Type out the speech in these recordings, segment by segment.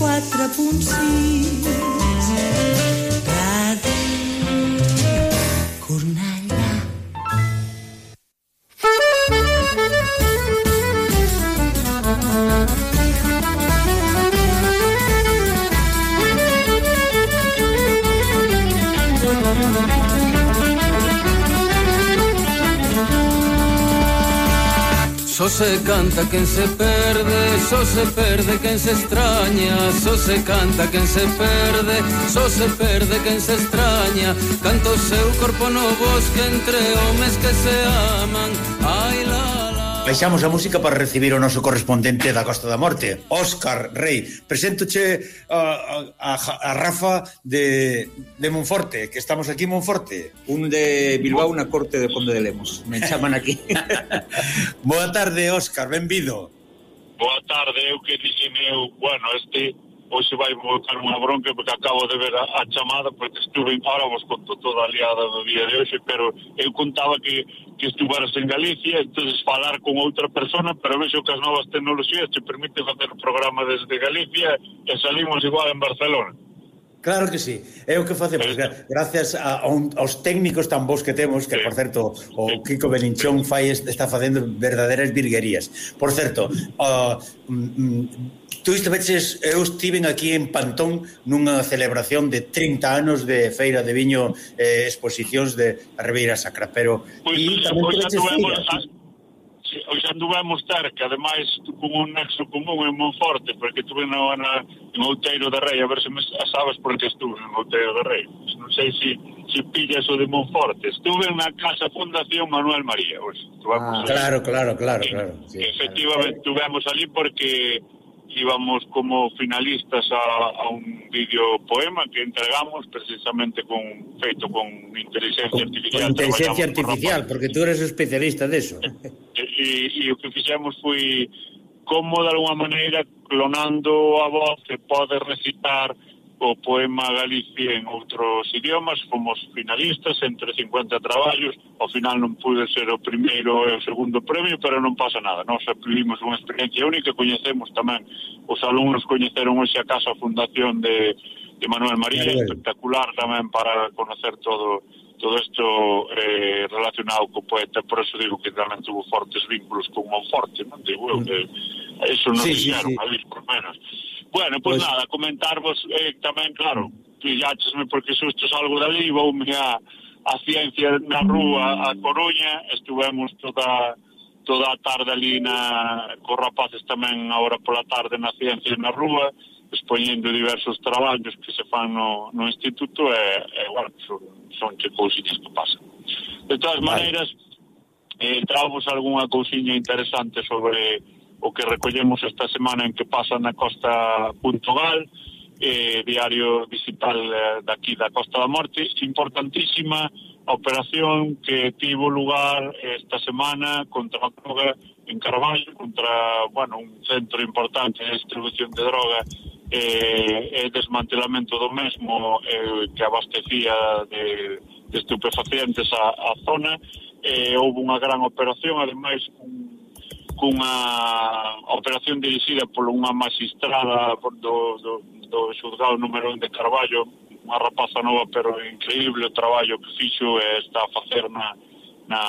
4.6 se canta quen se perde, só se perde quen se extraña, só se canta quen se perde, só se perde quen se extraña, canto seu corpo no bosque entre homes que se aman, ai la Baixamos a música para recibir o noso correspondente da Costa da Morte, Óscar Rey. Preséntoche a, a, a Rafa de, de Monforte, que estamos aquí en Monforte. Un de Bilbao, na corte de Conde de Lemos. Me chaman aquí. Boa tarde, Óscar, benvido. Boa tarde, eu que dixen eu, bueno, este hoxe vai botar unha bronca porque acabo de ver a, a chamada porque estuve, ahora vos conto toda a liada do día de hoxe, pero eu contaba que, que estuveras en Galicia, entonces falar con outra persona, pero vexo que as novas tecnologías te permiten facer o programa desde Galicia e salimos igual en Barcelona. Claro que sí, é o que facemos gracias a, a un, aos técnicos tan bons que temos, que por certo o Kiko Belinchón fai está facendo verdadeiras virguerías. Por certo, uh, mm, mm Tú isto eu estiven aquí en Pantón nunha celebración de 30 anos de Feira de Viño, eh, exposicións de Ribeira Sacra, pero... Pois, e tamén pois, pois, pois, hoxe anduvemos cerca, ademais con un nexo común en Monforte, porque estuve na, na, en Outeiro de Rei, a ver se me sabes por que estuve en Outeiro de Rei. Non sei se, si, si pillas o de Monforte. Estuve na Casa Fundación Manuel María. Hoxe. Ah, claro, claro, claro, claro. Sí, Efectivamente, claro. estuvemos ali porque íbamos como finalistas a, a un vídeo poema que entregamos precisamente con feito con inteligencia con, artificial. Con inteligencia artificial, porque tú eres especialista de eso. E, e, e o que fixemos foi como de alguma maneira clonando a voz se pode recitar o poema Galicia en outros idiomas, fomos finalistas entre 50 traballos, ao final non pude ser o primeiro e o segundo premio, pero non pasa nada, nós vivimos unha experiencia única, coñecemos tamén, os alumnos coñeceron hoxe a casa a fundación de, de Manuel María, espectacular tamén para conocer todo todo isto eh, relacionado co poeta, por eso digo que tamén tuvo fortes vínculos con Monforte, non digo eu, mm. que eso non sí, fixaron, sí, sí. a por menos. Bueno, pois pues, pues nada, comentarvos eh, tamén, claro, pilláchesme porque susto algo dali, voume a, a ciencia na rúa a Coruña, estuvemos toda toda a tarde ali na, cos rapaces tamén agora pola tarde na ciencia na rúa, expoñendo diversos traballos que se fan no, no instituto e, e bueno, son, son que cousinhas que pasan. De todas maneiras, eh, trauvos algunha cousinha interesante sobre o que recollemos esta semana en que pasa na costa Puntogal, eh, diario digital eh, daqui da Costa da Morte, importantísima a operación que tivo lugar esta semana contra a droga en Carballo, contra bueno, un centro importante de distribución de droga eh, e desmantelamento do mesmo eh, que abastecía de, de estupefacientes a, a zona, eh, houve unha gran operación, ademais un cunha operación dirixida por unha magistrada do, do, do xuzgado número 1 de Carballo, unha rapaza nova pero increíble o traballo que fixo e está a facer na, na,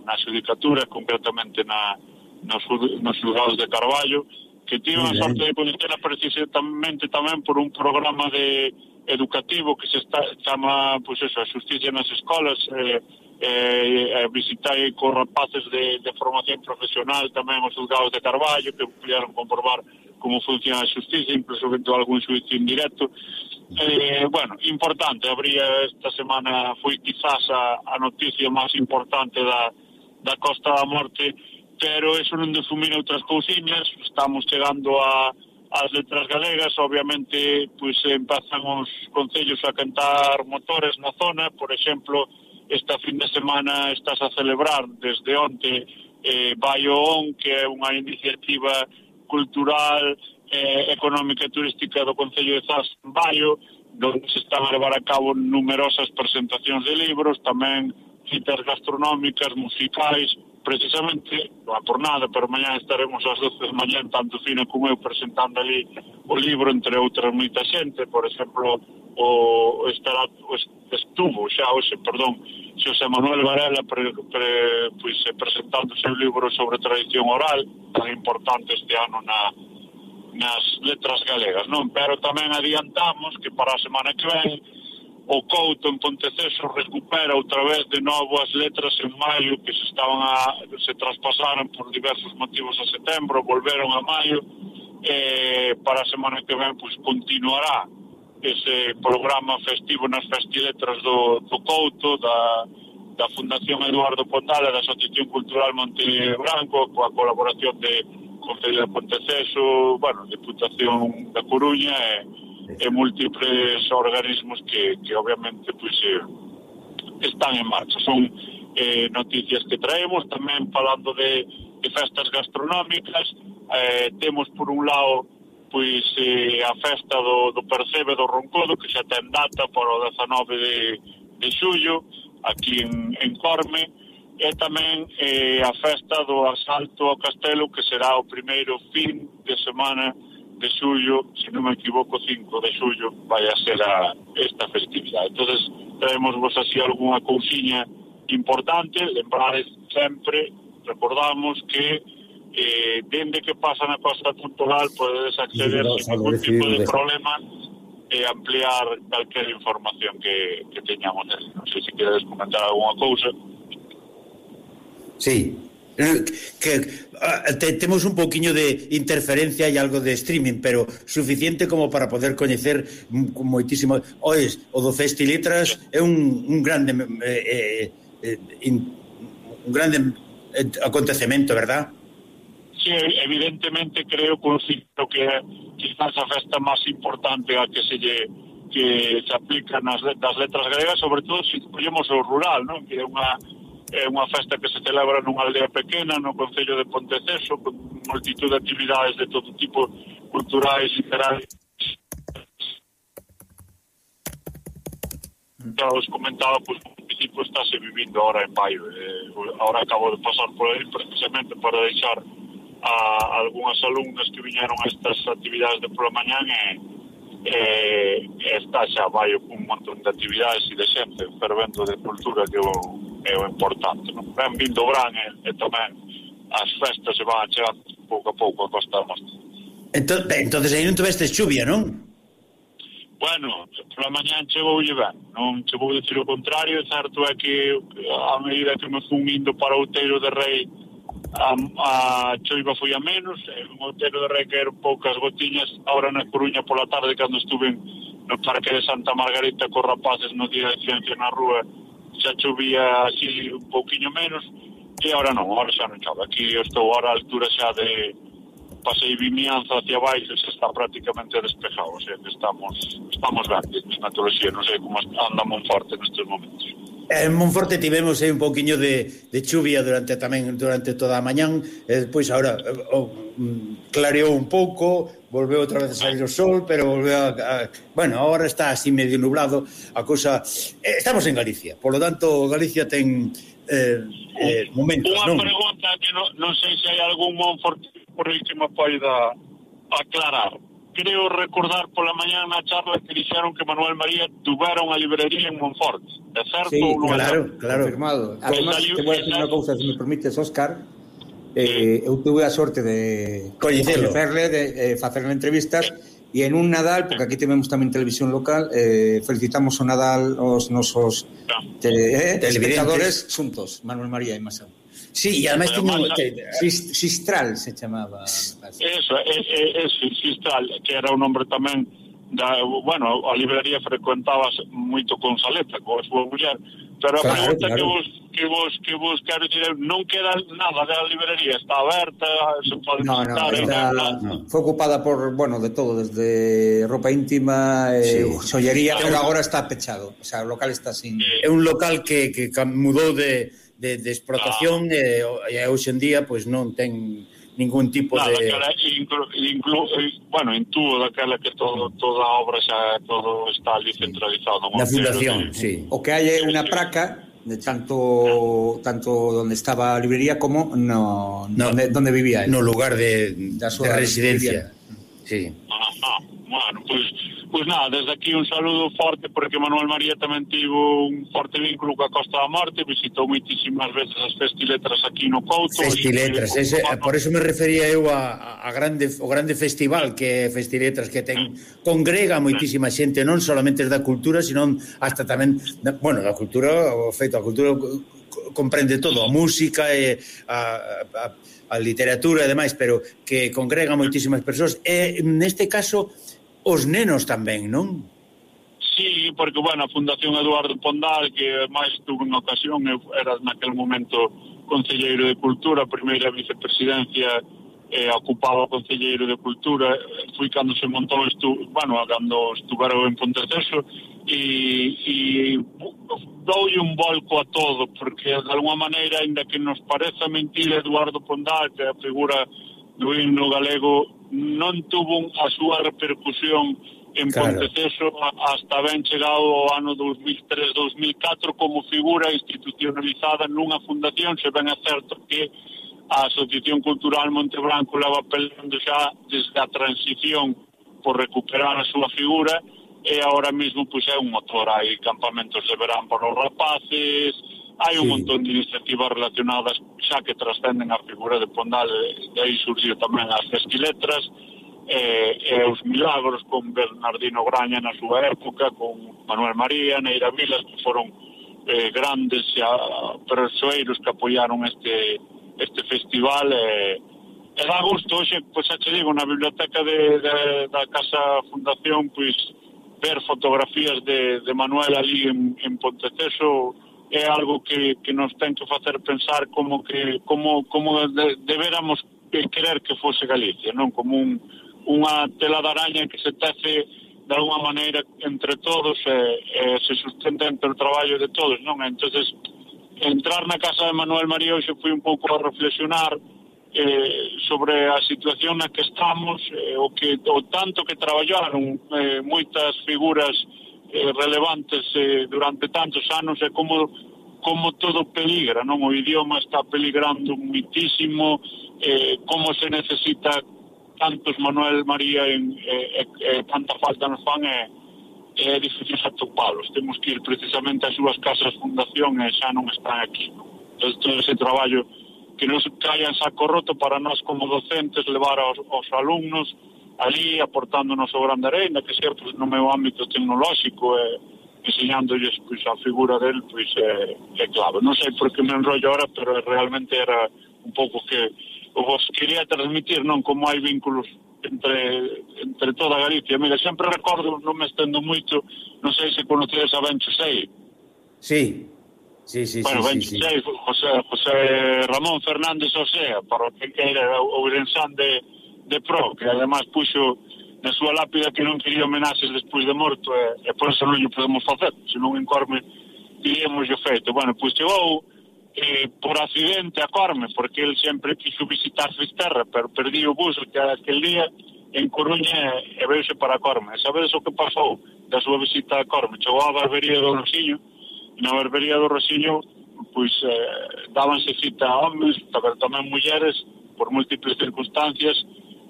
na xudicatura, concretamente na, nos, nos xuzgados de Carballo, que tiene a sorte de coñecela precisamente tamén por un programa de educativo que se está, chama, pois pues eso, a justicia nas escolas, eh, eh, visitei con rapaces de, de formación profesional tamén os juzgados de Carballo que pudieron comprobar como funciona a justicia, incluso algún xuicio indirecto. Eh, bueno, importante, habría esta semana foi quizás a, a noticia máis importante da, da Costa da Morte, pero eso non defumina outras cousiñas, estamos chegando a as letras galegas, obviamente, pois empazan os concellos a cantar motores na zona, por exemplo, esta fin de semana estás a celebrar desde onte eh, Baio On, que é unha iniciativa cultural, eh, económica e turística do Concello de Zas Baio, donde se están a levar a cabo numerosas presentacións de libros, tamén citas gastronómicas, musicais, precisamente non por nada, pero mañá estaremos ás 12 de mañá tanto Fina como eu presentando ali o libro entre outras moita xente, por exemplo, o estará o estuvo xa hoxe, perdón, Xosé Manuel Varela pre, pre, pois, eh, presentando o seu libro sobre tradición oral, tan importante este ano na nas letras galegas, non? Pero tamén adiantamos que para a semana que ven o Couto en Ponteceso recupera outra vez de novo as letras en maio que se estaban a, se traspasaron por diversos motivos a setembro, volveron a maio eh, para a semana que ven pois, continuará ese programa festivo nas festiletras do, do Couto da, da Fundación Eduardo Pondala da Asociación Cultural Monte Branco coa colaboración de Concello de Ponteceso bueno, Deputación da Coruña e eh, e múltiples organismos que, que obviamente pues, eh, están en marcha. Son eh, noticias que traemos, tamén falando de, de festas gastronómicas, eh, temos por un lado pois eh, a festa do, do Percebe do Roncodo, que xa ten data para o 19 de, de xullo, aquí en, en Corme, e tamén eh, a festa do asalto ao castelo, que será o primeiro fin de semana de xullo, se non me equivoco, 5 de xullo, vai a ser a esta festividade. entonces traemos vos así algunha cousiña importante, lembrades sempre, recordamos que eh, dende que pasa na costa cultural podedes acceder no, sin ningún tipo de problema e ampliar calquer información que, que teñamos. Non sei se queredes comentar alguna cousa. Sí, Eh, que eh, te, temos un pouquiño de interferencia e algo de streaming, pero suficiente como para poder coñecer moitísimo. Oes, o do Festi Letras é un, un grande eh, eh, in, un grande eh, acontecemento, verdad? Sí, evidentemente creo coincido que quizás a festa máis importante a que se lle que se aplica nas, nas letras gregas, sobre todo se si collemos o rural, non? que é unha é unha festa que se celebra nunha aldea pequena no Concello de Ponteceso con multitud de actividades de todo tipo culturais, literarias Xa os comentaba, pues, o municipio estáse vivindo ahora en maio. Eh, ahora acabo de pasar por aí precisamente para deixar a algunhas alumnas que viñeron a estas actividades de pola mañán e, eh, está xa vai un montón de actividades e de xente fervendo de cultura que o é o importante. Non? Ben vindo o verán e, e tamén as festas se van chegar pouco a pouco a Costa Morte. Entón, entonces aí non tiveste chuvia, non? Bueno, pola mañán chegou lle ben, non che vou dicir o contrario, certo é que eh, a medida que me fun indo para o Outeiro de Rei a, a choiva foi a menos, o Outeiro de Rei caeron poucas gotiñas, ahora na Coruña pola tarde cando estuve no Parque de Santa Margarita co rapaces no día de ciencia na rúa, xa chovía así un pouquiño menos, e agora non, agora xa non chove. Aquí estou agora a altura xa de pasei vimianza hacia baixo xa está prácticamente despejado, o sea que estamos, estamos ben, a meteoroloxía non sei como anda moi forte nestes momentos. Eh, en Monforte tivemos aí un pouquiño de, de chuvia durante tamén durante toda a mañán, e despois agora eh, mm, clareou un pouco, volveu outra vez a salir o sol, pero volveu a, a, bueno, agora está así medio nublado, a cousa eh, estamos en Galicia, por lo tanto Galicia ten eh, eh momentos, Unha non? pregunta que non, non sei se hai algún Monforte por aí que me poida aclarar creo recordar pola mañá na charla que dixeron que Manuel María tuvera unha librería en Monforte. É certo sí, ou non? Claro, claro. Confirmado. Además, li... te a decir unha cousa, se me permites, Óscar, eh, eu tuve a sorte de coñecelo, de, hacerle eh, facerle entrevistas e en un Nadal, porque aquí tenemos tamén televisión local, eh, felicitamos o Nadal os nosos te, eh, espectadores xuntos, Manuel María e Masao. Sí, e ademais tiña un Sistral se chamaba. Eso, é, é, é, Sistral, que era un nombre tamén da, bueno, a librería frecuentabas moito con Saleta, coa súa muller, pero a claro, pregunta claro. que vos que vos que vos quero dicir, non queda nada da librería, está aberta, se pode no, visitar, no, no. foi ocupada por, bueno, de todo, desde ropa íntima, eh, sí, xollería, pero agora está pechado, o sea, o local está sin. É un local que que mudou de de, de explotación ah. eh, claro. e, e hoxe en día pois non ten ningún tipo Nada, de cara, inclu, inclu, bueno, intuo daquela que todo, toda a obra xa todo está ali centralizado na fundación, sí. O que hai é unha praca de tanto tanto donde estaba a librería como no, no donde, donde vivía él. No lugar de, da súa de residencia. Sí. Ajá. Bueno, pues, Pois nada, desde aquí un saludo forte porque Manuel María tamén tivo un forte vínculo coa Costa da Morte, visitou moitísimas veces as festiletras aquí no Couto. Festiletras, e, ese, por eso me refería eu a, a grande, o grande festival que Festiletras que ten congrega moitísima xente, non solamente da cultura, sino hasta tamén, da, bueno, da cultura, o feito, a cultura comprende todo, a música e a, a, a literatura e demais, pero que congrega moitísimas persoas. E neste caso, os nenos tamén, non? Sí, porque, bueno, a Fundación Eduardo Pondal, que máis tuve unha ocasión, eu era naquel momento Concelleiro de Cultura, a primeira vicepresidencia eh, ocupaba o Concelleiro de Cultura, fui cando se montou, estu, bueno, cando estuveron en Ponteceso, e, e doulle un volco a todo, porque de alguma maneira, ainda que nos pareza mentira Eduardo Pondal, que é a figura do himno galego non tuvo a súa repercusión en claro. Ponteceso hasta ben chegado ao ano 2003-2004 como figura institucionalizada nunha fundación, se ben é certo que a Asociación Cultural Monte Blanco leva peleando xa desde a transición por recuperar a súa figura e agora mesmo pois, é un motor hai campamentos de verán para os rapaces, hai un sí. montón de iniciativas relacionadas xa que trascenden a figura de Pondal de aí surgiu tamén as esquiletras eh, e os milagros con Bernardino Graña na súa época con Manuel María, Neira Vilas que foron eh, grandes xa persoeiros que apoiaron este, este festival e eh, E dá gusto, hoxe, pois xa te digo, na biblioteca de, de, da Casa Fundación, pois ver fotografías de, de Manuel ali en, en Ponteceso, é algo que, que nos ten que facer pensar como que como, como de, deberamos eh, querer que fose Galicia, non como un, unha tela de araña que se tece de alguma maneira entre todos e, e se sustenta entre o traballo de todos, non? entonces entrar na casa de Manuel María hoxe foi un pouco a reflexionar eh, sobre a situación na que estamos, eh, o que o tanto que traballaron eh, moitas figuras eh, eh, relevantes eh, durante tantos anos e como como todo peligra, non? O idioma está peligrando muitísimo, eh, como se necesita tantos Manuel María en, eh, eh, eh tanta falta nos fan e eh, é difícil atopalos. Temos que ir precisamente ás súas casas fundación e xa non están aquí. Non? Todo ese traballo que non se caia en saco roto para nós como docentes levar aos, aos alumnos ali aportando o grande arena, que certo no meu ámbito tecnolóxico e enseñándolles pois, a figura del pois, é, é clave. Non sei por que me enrollo ahora, pero realmente era un pouco que vos quería transmitir, non como hai vínculos entre, entre toda Galicia. Mira, sempre recordo, non me estendo moito, non sei se conocedes a Ben Chusei. Sí, Sí, sí, bueno, sí, ben, sí, José, sí. José, José Ramón Fernández Osea, para que era o Irensán de, de Pro, que además puxo na súa lápida que non quería homenaxes despois de morto e, e por eso non lle podemos facer, se non en Corme diríamos o feito. Bueno, pois chegou eh, por accidente a Corme, porque el sempre quixo visitar Fisterra, pero perdí o bus que aquel día en Coruña e veuse para Corme. Sabedes o que pasou da súa visita a Corme? Chegou á barbería do Rosiño, e na barbería do Rosiño pois eh, dábanse cita a homens, pero tamén mulleres, por múltiples circunstancias,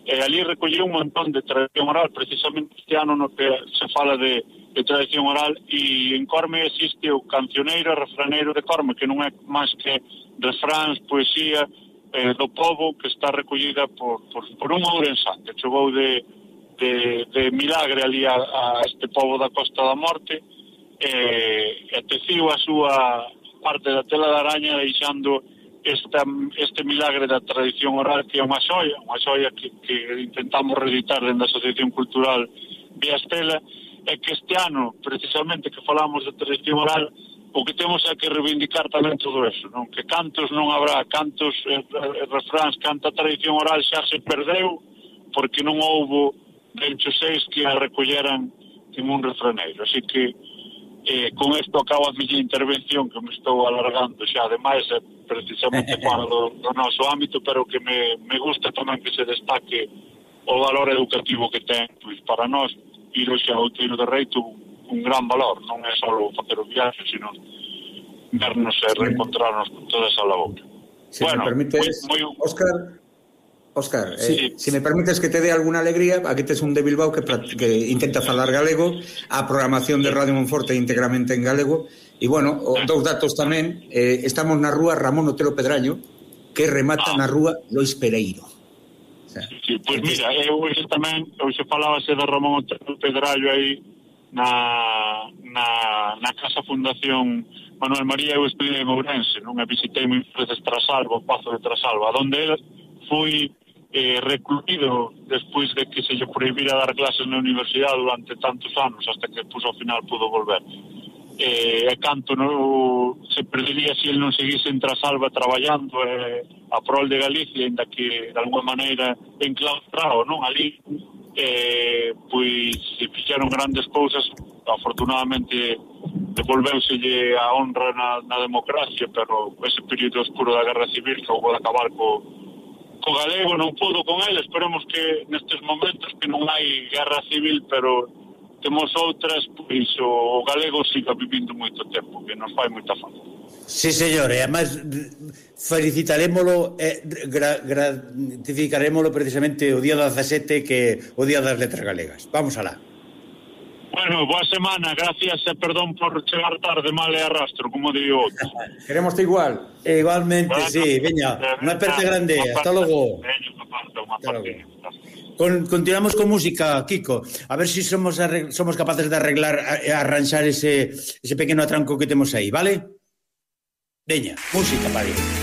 e ali recolleu un montón de tradición oral, precisamente este ano no? que se fala de, de tradición oral e en Corme existe o cancioneiro e refraneiro de Corme, que non é máis que refráns, poesía eh, do povo que está recollida por, por, por un ourensán que chegou de, de, de milagre ali a, a este povo da Costa da Morte eh, e teciu a súa parte da tela da araña deixando esta, este milagre da tradición oral que é unha xoia, unha xoia que, que intentamos reeditar dentro da Asociación Cultural Vía Estela, é que este ano, precisamente, que falamos de tradición oral, o que temos é que reivindicar tamén todo eso, non? que cantos non habrá, cantos eh, eh refráns, canta tradición oral xa se perdeu, porque non houbo 26 que a recolleran en un refraneiro. Así que, eh, con isto acabo a miña intervención, que me estou alargando xa, ademais, eh, precisamente fora do, do noso ámbito, pero que me, me gusta tamén que se destaque o valor educativo que ten, pois para nós ir hoxe ao Tiro de Rei un gran valor, non é só facer o viaxe, sino vernos e reencontrarnos con toda esa labor. Se bueno, me permites, moi, moi... Óscar, Óscar, eh, sí. eh, si me permites que te dé alguna alegría, aquí tes un de Bilbao que, que intenta falar galego, a programación de Radio Monforte íntegramente en galego, E, bueno, o, dous datos tamén, eh, estamos na rúa Ramón Otero Pedraño, que remata ah. na rúa Lois Pereiro. O sea, sí, pois pues mira, eu hoxe tamén, hoxe falábase de Ramón Otero Pedrallo aí na, na, na Casa Fundación Manuel María, eu estive en Ourense, non? E visitei moi veces Trasalvo, o Pazo de Trasalvo, onde ele foi eh, recluído despois de que se lle prohibira dar clases na universidade durante tantos anos, hasta que, pois, ao final pudo volver e eh, canto no, se perdería se ele non seguise en Trasalba traballando eh, a prol de Galicia, ainda que de alguma maneira enclaustrado, non? Ali eh, pois se fixeron grandes cousas, afortunadamente devolveuselle a honra na, na democracia, pero ese período oscuro da Guerra Civil que houve de acabar co, co galego non pudo con ele, esperemos que nestes momentos que non hai guerra civil, pero temos outras, pois o galego siga vivindo moito tempo, que nos fai moita falta. Sí, señor, e además felicitarémolo e eh, gra, gratificarémolo precisamente o día 17 que o día das letras galegas. Vamos alá. Bueno, boa semana, gracias e perdón por chegar tarde mal e arrastro, como digo outro. Queremos te igual. E igualmente, bueno, sí, veña, unha aperte grande, hasta logo. Unha. Con, continuamos con música, Kiko. A ver se si somos somos capaces de arreglar, arranxar ese, ese pequeno atranco que temos aí, vale? Veña, música, para ir.